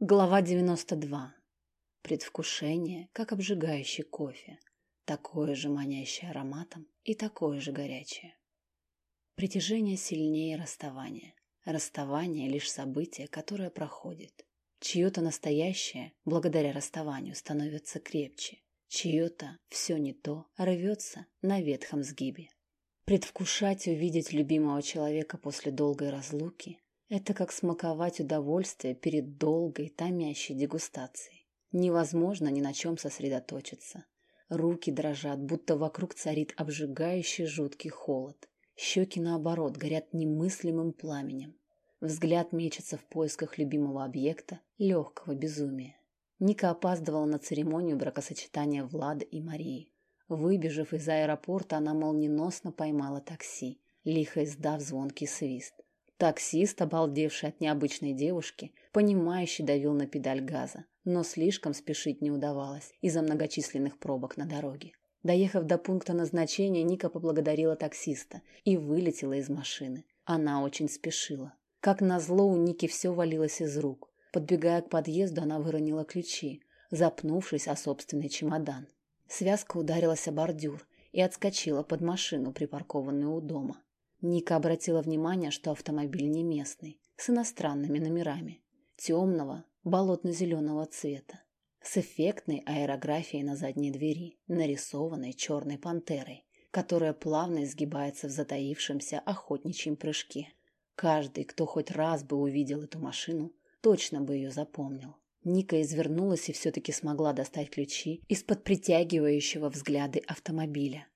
Глава 92. Предвкушение, как обжигающий кофе, такое же манящее ароматом и такое же горячее. Притяжение сильнее расставания. Расставание – лишь событие, которое проходит. Чье-то настоящее, благодаря расставанию, становится крепче. Чье-то все не то рвется на ветхом сгибе. Предвкушать увидеть любимого человека после долгой разлуки – это как смаковать удовольствие перед долгой, томящей дегустацией. Невозможно ни на чем сосредоточиться. Руки дрожат, будто вокруг царит обжигающий жуткий холод. Щеки, наоборот, горят немыслимым пламенем. Взгляд мечется в поисках любимого объекта, легкого безумия. Ника опаздывала на церемонию бракосочетания Влада и Марии. Выбежав из аэропорта, она молниеносно поймала такси, лихо издав звонкий свист. Таксист, обалдевший от необычной девушки, понимающе давил на педаль газа, но слишком спешить не удавалось из-за многочисленных пробок на дороге. Доехав до пункта назначения, Ника поблагодарила таксиста и вылетела из машины. Она очень спешила. Как назло, у Ники все валилось из рук. Подбегая к подъезду, она выронила ключи, запнувшись о собственный чемодан. Связка ударилась о бордюр и отскочила под машину, припаркованную у дома. Ника обратила внимание, что автомобиль не местный, с иностранными номерами, темного, болотно-зеленого цвета, с эффектной аэрографией на задней двери, нарисованной черной пантерой, которая плавно изгибается в затаившемся охотничьем прыжке. Каждый, кто хоть раз бы увидел эту машину, точно бы ее запомнил. Ника извернулась и все-таки смогла достать ключи из-под притягивающего взгляды автомобиля.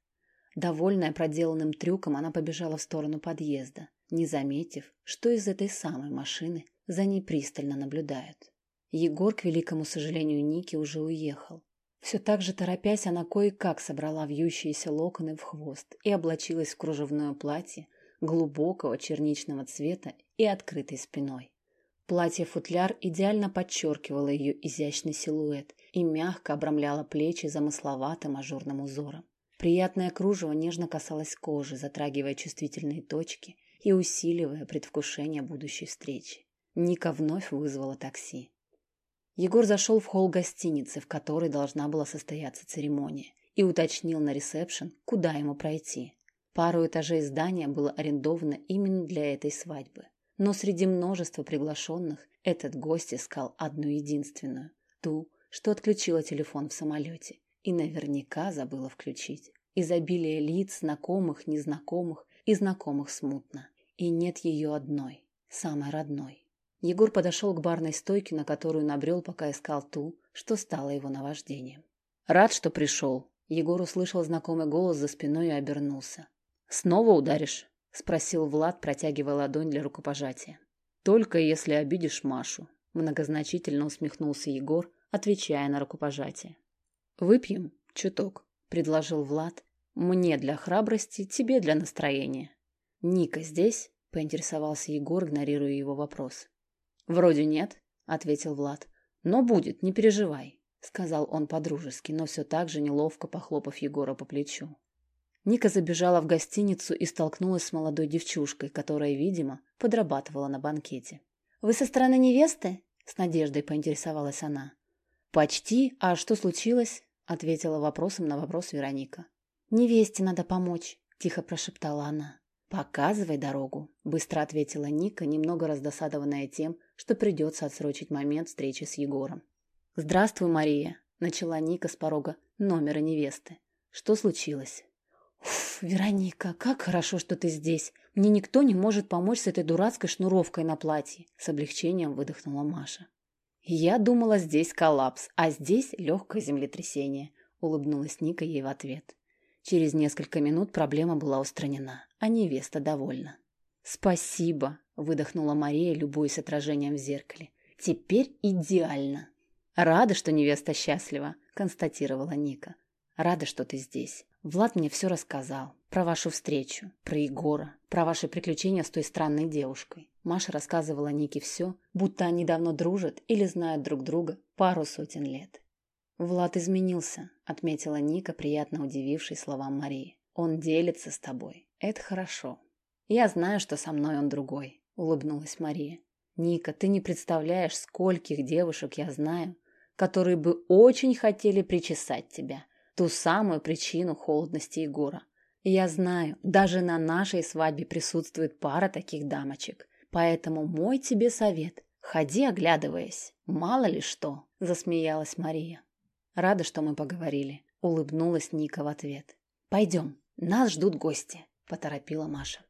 Довольная проделанным трюком, она побежала в сторону подъезда, не заметив, что из этой самой машины за ней пристально наблюдают. Егор, к великому сожалению Ники, уже уехал. Все так же торопясь, она кое-как собрала вьющиеся локоны в хвост и облачилась в кружевное платье глубокого черничного цвета и открытой спиной. Платье-футляр идеально подчеркивало ее изящный силуэт и мягко обрамляло плечи замысловатым ажурным узором. Приятное кружево нежно касалось кожи, затрагивая чувствительные точки и усиливая предвкушение будущей встречи. Ника вновь вызвала такси. Егор зашел в холл гостиницы, в которой должна была состояться церемония, и уточнил на ресепшн, куда ему пройти. Пару этажей здания было арендовано именно для этой свадьбы. Но среди множества приглашенных этот гость искал одну единственную, ту, что отключила телефон в самолете и наверняка забыла включить. Изобилие лиц, знакомых, незнакомых и знакомых смутно. И нет ее одной, самой родной. Егор подошел к барной стойке, на которую набрел, пока искал ту, что стало его наваждением. «Рад, что пришел». Егор услышал знакомый голос за спиной и обернулся. «Снова ударишь?» — спросил Влад, протягивая ладонь для рукопожатия. «Только если обидишь Машу», — многозначительно усмехнулся Егор, отвечая на рукопожатие. «Выпьем чуток», — предложил Влад. «Мне для храбрости, тебе для настроения». «Ника здесь?» — поинтересовался Егор, игнорируя его вопрос. «Вроде нет», — ответил Влад. «Но будет, не переживай», — сказал он подружески, но все так же неловко похлопав Егора по плечу. Ника забежала в гостиницу и столкнулась с молодой девчушкой, которая, видимо, подрабатывала на банкете. «Вы со стороны невесты?» — с надеждой поинтересовалась она. «Почти. А что случилось?» — ответила вопросом на вопрос Вероника. «Невесте надо помочь», — тихо прошептала она. «Показывай дорогу», — быстро ответила Ника, немного раздосадованная тем, что придется отсрочить момент встречи с Егором. «Здравствуй, Мария», — начала Ника с порога номера невесты. «Что случилось?» «Уф, Вероника, как хорошо, что ты здесь. Мне никто не может помочь с этой дурацкой шнуровкой на платье», — с облегчением выдохнула Маша. «Я думала, здесь коллапс, а здесь легкое землетрясение», — улыбнулась Ника ей в ответ. Через несколько минут проблема была устранена, а невеста довольна. «Спасибо», — выдохнула Мария, любуясь отражением в зеркале. «Теперь идеально». «Рада, что невеста счастлива», — констатировала Ника. «Рада, что ты здесь. Влад мне все рассказал. Про вашу встречу, про Егора, про ваши приключения с той странной девушкой. Маша рассказывала Нике все, будто они давно дружат или знают друг друга пару сотен лет. «Влад изменился», — отметила Ника, приятно удивившись словам Марии. «Он делится с тобой. Это хорошо». «Я знаю, что со мной он другой», — улыбнулась Мария. Ника, ты не представляешь, скольких девушек я знаю, которые бы очень хотели причесать тебя, ту самую причину холодности Егора. Я знаю, даже на нашей свадьбе присутствует пара таких дамочек. Поэтому мой тебе совет – ходи оглядываясь. Мало ли что, засмеялась Мария. Рада, что мы поговорили, улыбнулась Ника в ответ. Пойдем, нас ждут гости, поторопила Маша.